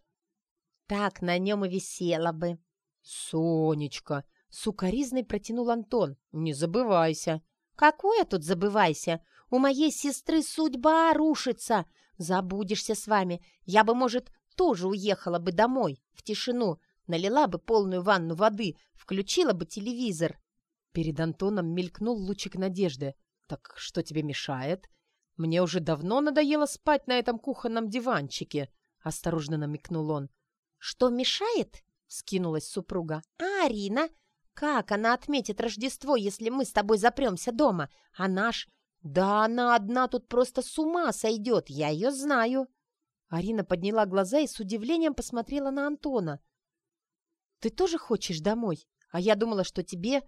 «Так на нем и висела бы». «Сонечка!» — сукоризный протянул Антон. «Не забывайся». «Какое тут забывайся? У моей сестры судьба рушится. Забудешься с вами. Я бы, может, тоже уехала бы домой, в тишину, налила бы полную ванну воды, включила бы телевизор. Перед Антоном мелькнул лучик надежды. «Так что тебе мешает? Мне уже давно надоело спать на этом кухонном диванчике», — осторожно намекнул он. «Что мешает?» — скинулась супруга. «А Арина? Как она отметит Рождество, если мы с тобой запремся дома? А наш «Да она одна тут просто с ума сойдет, я ее знаю!» Арина подняла глаза и с удивлением посмотрела на Антона. «Ты тоже хочешь домой? А я думала, что тебе...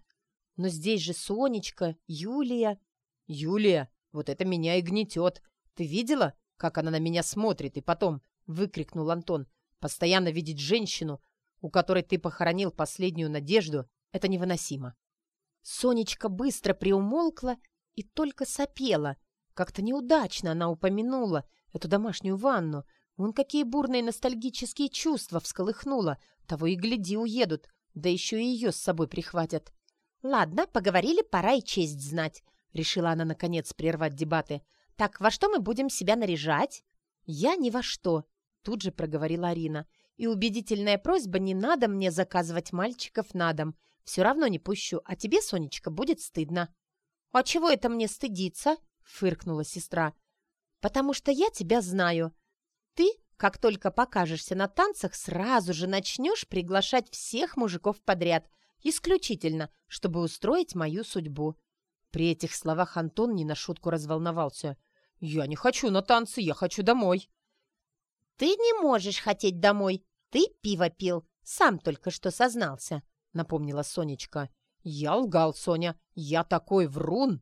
Но здесь же Сонечка, Юлия...» «Юлия, вот это меня и гнетет. Ты видела, как она на меня смотрит? И потом...» — выкрикнул Антон. «Постоянно видеть женщину, у которой ты похоронил последнюю надежду, это невыносимо». Сонечка быстро приумолкла и только сопела. Как-то неудачно она упомянула эту домашнюю ванну. Вон какие бурные ностальгические чувства всколыхнула. Того и гляди, уедут, да еще и ее с собой прихватят. «Ладно, поговорили, пора и честь знать», — решила она, наконец, прервать дебаты. «Так, во что мы будем себя наряжать?» «Я ни во что», — тут же проговорила Арина. И убедительная просьба «не надо мне заказывать мальчиков на дом». Все равно не пущу, а тебе, Сонечка, будет стыдно». «А чего это мне стыдиться?» — фыркнула сестра. «Потому что я тебя знаю. Ты, как только покажешься на танцах, сразу же начнешь приглашать всех мужиков подряд, исключительно, чтобы устроить мою судьбу». При этих словах Антон не на шутку разволновался. «Я не хочу на танцы, я хочу домой». «Ты не можешь хотеть домой. Ты пиво пил, сам только что сознался», — напомнила Сонечка. «Я лгал, Соня. Я такой врун!»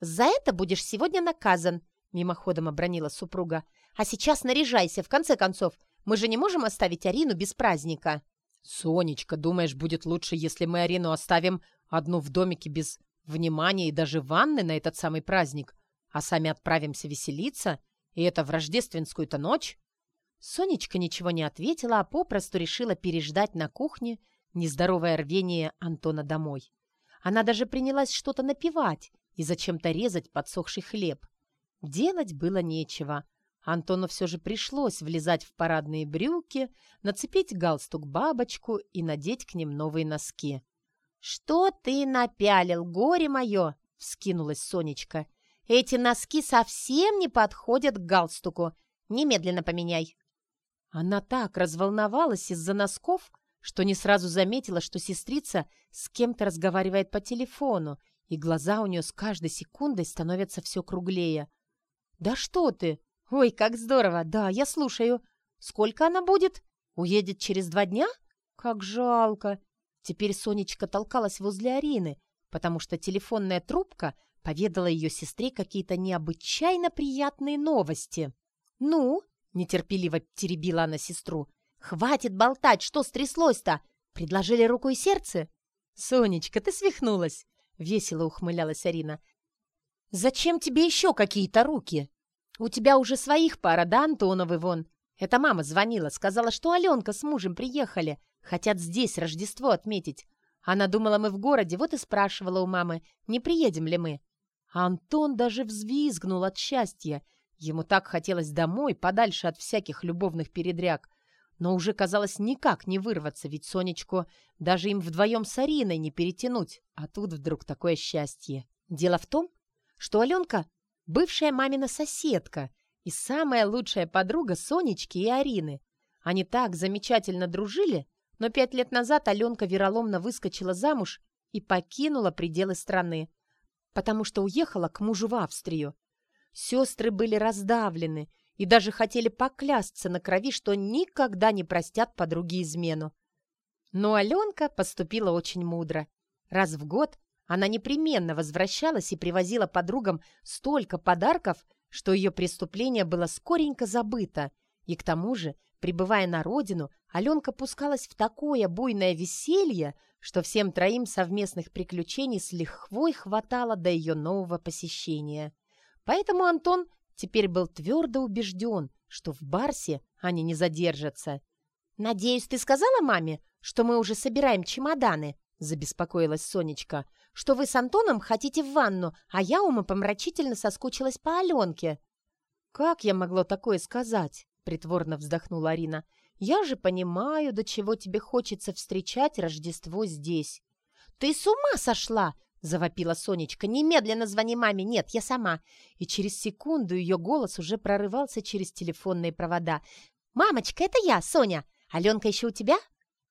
«За это будешь сегодня наказан», — мимоходом обронила супруга. «А сейчас наряжайся, в конце концов. Мы же не можем оставить Арину без праздника». «Сонечка, думаешь, будет лучше, если мы Арину оставим одну в домике без внимания и даже ванны на этот самый праздник, а сами отправимся веселиться, и это в рождественскую-то ночь?» Сонечка ничего не ответила, а попросту решила переждать на кухне нездоровое рвение Антона домой. Она даже принялась что-то напевать и зачем-то резать подсохший хлеб. Делать было нечего. Антону все же пришлось влезать в парадные брюки, нацепить галстук-бабочку и надеть к ним новые носки. «Что ты напялил, горе мое!» — вскинулась Сонечка. «Эти носки совсем не подходят к галстуку. Немедленно поменяй». Она так разволновалась из-за носков, что не сразу заметила, что сестрица с кем-то разговаривает по телефону, и глаза у нее с каждой секундой становятся все круглее. «Да что ты! Ой, как здорово! Да, я слушаю. Сколько она будет? Уедет через два дня? Как жалко!» Теперь Сонечка толкалась возле Арины, потому что телефонная трубка поведала ее сестре какие-то необычайно приятные новости. «Ну?» Нетерпеливо теребила она сестру. «Хватит болтать! Что стряслось-то? Предложили руку и сердце?» «Сонечка, ты свихнулась!» Весело ухмылялась Арина. «Зачем тебе еще какие-то руки? У тебя уже своих пара, да, Антоновы вон? Это мама звонила, сказала, что Аленка с мужем приехали. Хотят здесь Рождество отметить. Она думала, мы в городе, вот и спрашивала у мамы, не приедем ли мы. Антон даже взвизгнул от счастья Ему так хотелось домой, подальше от всяких любовных передряг. Но уже казалось никак не вырваться, ведь Сонечку даже им вдвоем с Ариной не перетянуть. А тут вдруг такое счастье. Дело в том, что Аленка — бывшая мамина соседка и самая лучшая подруга Сонечки и Арины. Они так замечательно дружили, но пять лет назад Аленка вероломно выскочила замуж и покинула пределы страны, потому что уехала к мужу в Австрию. Сестры были раздавлены и даже хотели поклясться на крови, что никогда не простят подруге измену. Но Аленка поступила очень мудро. Раз в год она непременно возвращалась и привозила подругам столько подарков, что ее преступление было скоренько забыто. И к тому же, прибывая на родину, Аленка пускалась в такое буйное веселье, что всем троим совместных приключений с лихвой хватало до ее нового посещения. Поэтому Антон теперь был твердо убежден, что в Барсе они не задержатся. «Надеюсь, ты сказала маме, что мы уже собираем чемоданы?» — забеспокоилась Сонечка. «Что вы с Антоном хотите в ванну, а я умопомрачительно соскучилась по Аленке». «Как я могла такое сказать?» — притворно вздохнула Арина. «Я же понимаю, до чего тебе хочется встречать Рождество здесь». «Ты с ума сошла!» Завопила Сонечка. «Немедленно звони маме! Нет, я сама!» И через секунду ее голос уже прорывался через телефонные провода. «Мамочка, это я, Соня! Аленка еще у тебя?»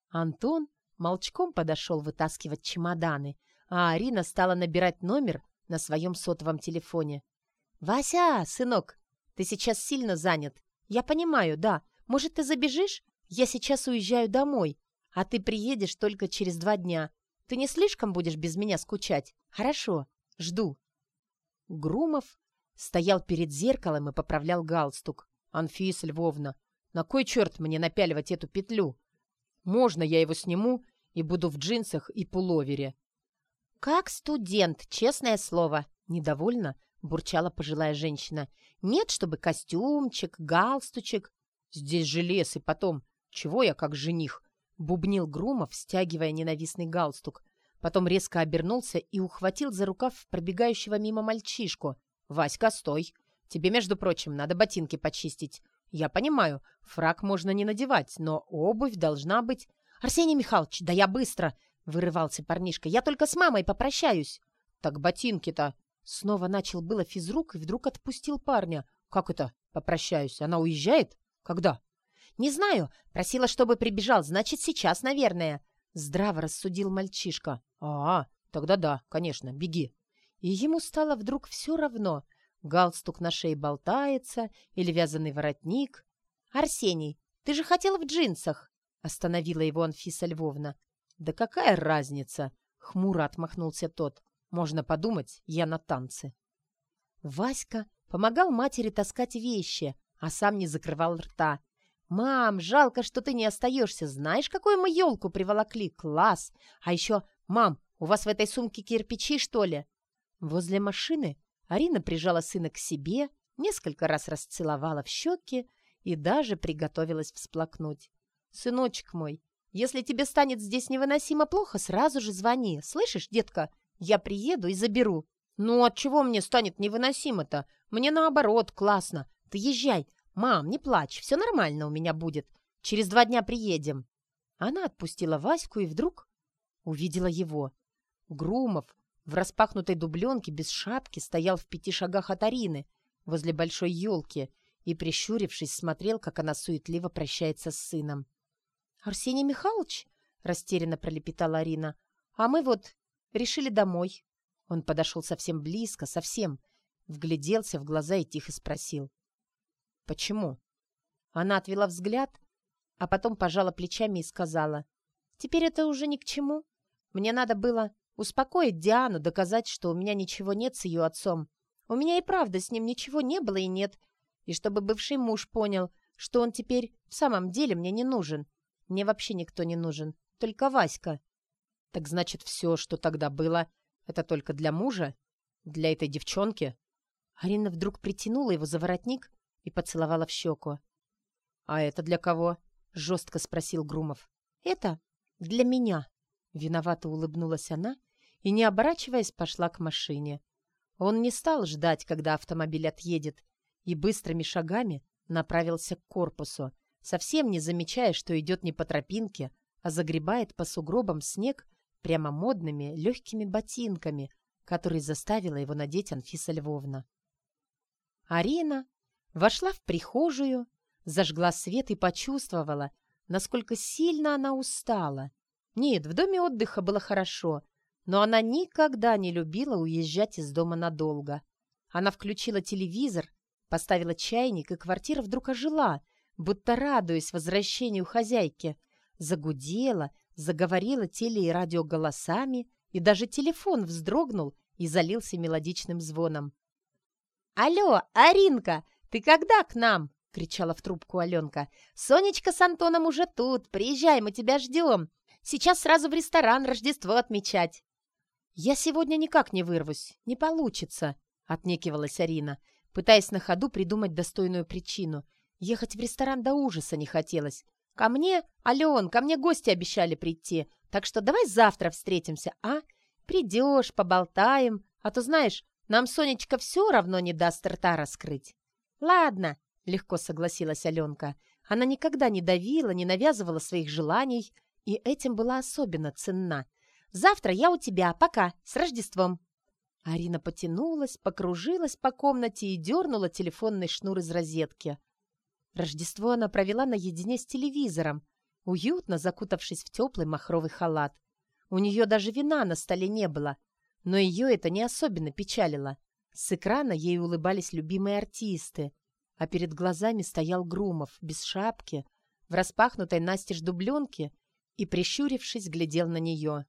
Антон молчком подошел вытаскивать чемоданы, а Арина стала набирать номер на своем сотовом телефоне. «Вася, сынок, ты сейчас сильно занят. Я понимаю, да. Может, ты забежишь? Я сейчас уезжаю домой, а ты приедешь только через два дня. Ты не слишком будешь без меня скучать? Хорошо, жду». Грумов стоял перед зеркалом и поправлял галстук. «Анфиса Львовна, на кой черт мне напяливать эту петлю? Можно я его сниму и буду в джинсах и пуловере?» «Как студент, честное слово!» «Недовольно?» — бурчала пожилая женщина. «Нет, чтобы костюмчик, галстучек. Здесь же лес, и потом, чего я как жених? Бубнил Грумов, стягивая ненавистный галстук. Потом резко обернулся и ухватил за рукав пробегающего мимо мальчишку. «Васька, стой! Тебе, между прочим, надо ботинки почистить. Я понимаю, фрак можно не надевать, но обувь должна быть... «Арсений Михайлович, да я быстро!» — вырывался парнишка. «Я только с мамой попрощаюсь!» «Так ботинки-то...» Снова начал было физрук и вдруг отпустил парня. «Как это? Попрощаюсь. Она уезжает? Когда?» «Не знаю. Просила, чтобы прибежал. Значит, сейчас, наверное». Здраво рассудил мальчишка. «А, тогда да, конечно, беги». И ему стало вдруг все равно. Галстук на шее болтается или вязаный воротник. «Арсений, ты же хотел в джинсах!» Остановила его Анфиса Львовна. «Да какая разница?» — хмуро отмахнулся тот. «Можно подумать, я на танцы». Васька помогал матери таскать вещи, а сам не закрывал рта. «Мам, жалко, что ты не остаешься. Знаешь, какую мы елку приволокли? Класс! А еще, мам, у вас в этой сумке кирпичи, что ли?» Возле машины Арина прижала сына к себе, несколько раз расцеловала в щеки и даже приготовилась всплакнуть. «Сыночек мой, если тебе станет здесь невыносимо плохо, сразу же звони. Слышишь, детка, я приеду и заберу». «Ну, от чего мне станет невыносимо-то? Мне наоборот, классно. Ты езжай. Мам, не плачь, все нормально у меня будет. Через два дня приедем». Она отпустила Ваську и вдруг увидела его. Грумов в распахнутой дубленке без шапки стоял в пяти шагах от Арины возле большой елки и, прищурившись, смотрел, как она суетливо прощается с сыном. «Арсений Михайлович?» — растерянно пролепетала Арина. «А мы вот решили домой». Он подошел совсем близко, совсем, вгляделся в глаза и тихо спросил. «Почему?» Она отвела взгляд, а потом пожала плечами и сказала. «Теперь это уже ни к чему. Мне надо было успокоить Диану, доказать, что у меня ничего нет с ее отцом. У меня и правда с ним ничего не было и нет. И чтобы бывший муж понял, что он теперь в самом деле мне не нужен. Мне вообще никто не нужен, только Васька. Так значит, все, что тогда было, это только для мужа? Для этой девчонки? Арина вдруг притянула его за воротник и поцеловала в щеку. «А это для кого?» — жестко спросил Грумов. «Это для меня». Виновато улыбнулась она и, не оборачиваясь, пошла к машине. Он не стал ждать, когда автомобиль отъедет, и быстрыми шагами направился к корпусу, совсем не замечая, что идет не по тропинке, а загребает по сугробам снег прямо модными легкими ботинками, которые заставила его надеть Анфиса Львовна. Арина вошла в прихожую, зажгла свет и почувствовала, насколько сильно она устала. Нет, в доме отдыха было хорошо, но она никогда не любила уезжать из дома надолго. Она включила телевизор, поставила чайник, и квартира вдруг ожила, будто радуясь возвращению хозяйки. Загудела, заговорила теле- и радиоголосами, и даже телефон вздрогнул и залился мелодичным звоном. «Алло, Аринка, ты когда к нам?» — кричала в трубку Аленка. «Сонечка с Антоном уже тут. Приезжай, мы тебя ждем. Сейчас сразу в ресторан Рождество отмечать». «Я сегодня никак не вырвусь. Не получится», — отнекивалась Арина, пытаясь на ходу придумать достойную причину. Ехать в ресторан до ужаса не хотелось. «Ко мне, Ален, ко мне гости обещали прийти, так что давай завтра встретимся, а? Придешь, поболтаем, а то, знаешь, нам Сонечка все равно не даст рта раскрыть». «Ладно», — легко согласилась Аленка. Она никогда не давила, не навязывала своих желаний, и этим была особенно ценна. «Завтра я у тебя. Пока. С Рождеством!» Арина потянулась, покружилась по комнате и дернула телефонный шнур из розетки. Рождество она провела наедине с телевизором, уютно закутавшись в теплый махровый халат. У нее даже вина на столе не было, но ее это не особенно печалило. С экрана ей улыбались любимые артисты, а перед глазами стоял Грумов, без шапки, в распахнутой настежь дубленке и, прищурившись, глядел на нее.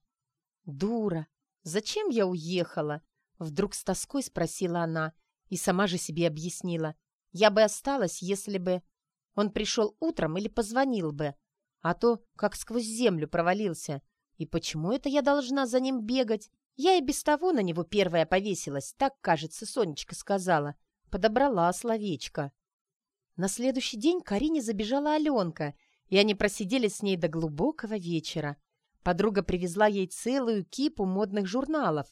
«Дура! Зачем я уехала?» Вдруг с тоской спросила она и сама же себе объяснила. «Я бы осталась, если бы...» Он пришел утром или позвонил бы, а то как сквозь землю провалился. И почему это я должна за ним бегать? Я и без того на него первая повесилась, так, кажется, Сонечка сказала. Подобрала словечко. На следующий день Карине забежала Аленка — и они просидели с ней до глубокого вечера. Подруга привезла ей целую кипу модных журналов,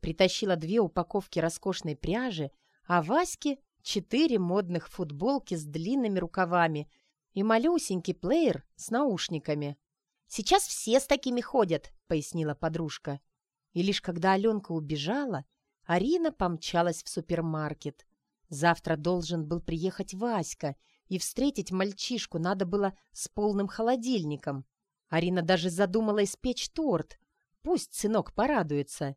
притащила две упаковки роскошной пряжи, а Ваське четыре модных футболки с длинными рукавами и малюсенький плеер с наушниками. «Сейчас все с такими ходят», — пояснила подружка. И лишь когда Аленка убежала, Арина помчалась в супермаркет. Завтра должен был приехать Васька, и встретить мальчишку надо было с полным холодильником. Арина даже задумала испечь торт. Пусть сынок порадуется.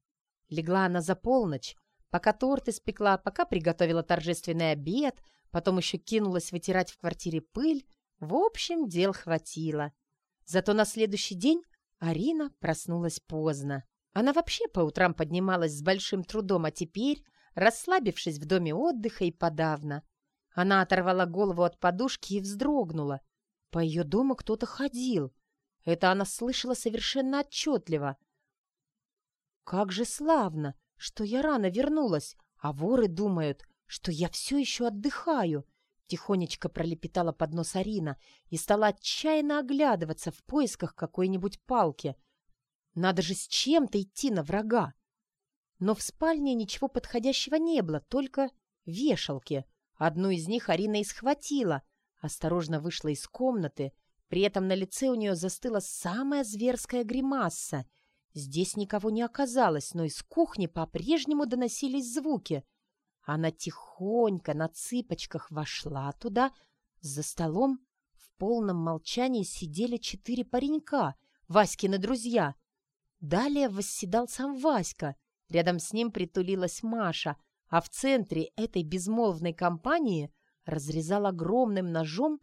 Легла она за полночь, пока торт испекла, пока приготовила торжественный обед, потом еще кинулась вытирать в квартире пыль. В общем, дел хватило. Зато на следующий день Арина проснулась поздно. Она вообще по утрам поднималась с большим трудом, а теперь, расслабившись в доме отдыха и подавно, она оторвала голову от подушки и вздрогнула. По ее дому кто-то ходил. Это она слышала совершенно отчетливо. «Как же славно, что я рано вернулась, а воры думают, что я все еще отдыхаю!» Тихонечко пролепетала под нос Арина и стала отчаянно оглядываться в поисках какой-нибудь палки. Надо же с чем-то идти на врага. Но в спальне ничего подходящего не было, только вешалки. Одну из них Арина и схватила, осторожно вышла из комнаты, при этом на лице у нее застыла самая зверская гримаса. Здесь никого не оказалось, но из кухни по-прежнему доносились звуки — она тихонько на цыпочках вошла туда. За столом в полном молчании сидели четыре паренька, Васькины друзья. Далее восседал сам Васька. Рядом с ним притулилась Маша, а в центре этой безмолвной компании разрезал огромным ножом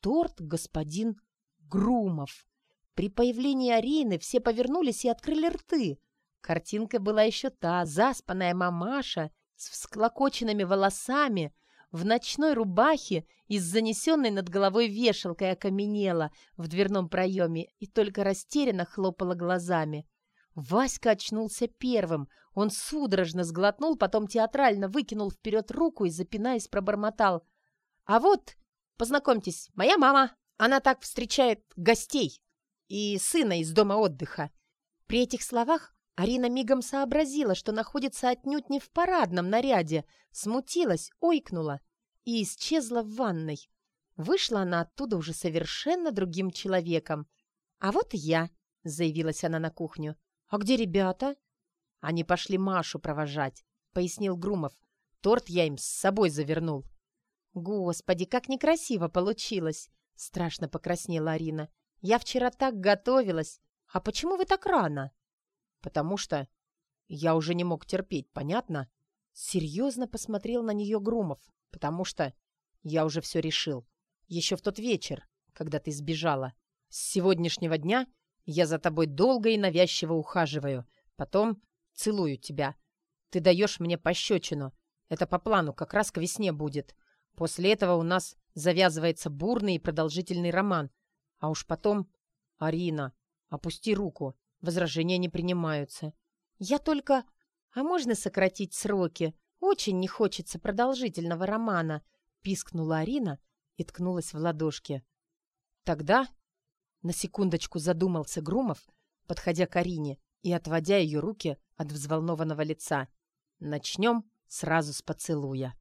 торт господин Грумов. При появлении Арины все повернулись и открыли рты. Картинка была еще та, заспанная мамаша с всклокоченными волосами, в ночной рубахе и с занесенной над головой вешалкой окаменела в дверном проеме и только растерянно хлопала глазами. Васька очнулся первым. Он судорожно сглотнул, потом театрально выкинул вперед руку и, запинаясь, пробормотал. «А вот, познакомьтесь, моя мама. Она так встречает гостей и сына из дома отдыха». При этих словах Арина мигом сообразила, что находится отнюдь не в парадном наряде, смутилась, ойкнула и исчезла в ванной. Вышла она оттуда уже совершенно другим человеком. «А вот я», — заявилась она на кухню. «А где ребята?» «Они пошли Машу провожать», — пояснил Грумов. «Торт я им с собой завернул». «Господи, как некрасиво получилось!» — страшно покраснела Арина. «Я вчера так готовилась. А почему вы так рано?» потому что я уже не мог терпеть, понятно? Серьезно посмотрел на нее Грумов, потому что я уже все решил. Еще в тот вечер, когда ты сбежала. С сегодняшнего дня я за тобой долго и навязчиво ухаживаю. Потом целую тебя. Ты даешь мне пощечину. Это по плану как раз к весне будет. После этого у нас завязывается бурный и продолжительный роман. А уж потом... Арина, опусти руку. Возражения не принимаются. Я только... А можно сократить сроки? Очень не хочется продолжительного романа, пискнула Арина и ткнулась в ладошки. Тогда... На секундочку задумался Грумов, подходя к Арине и отводя ее руки от взволнованного лица. Начнем сразу с поцелуя.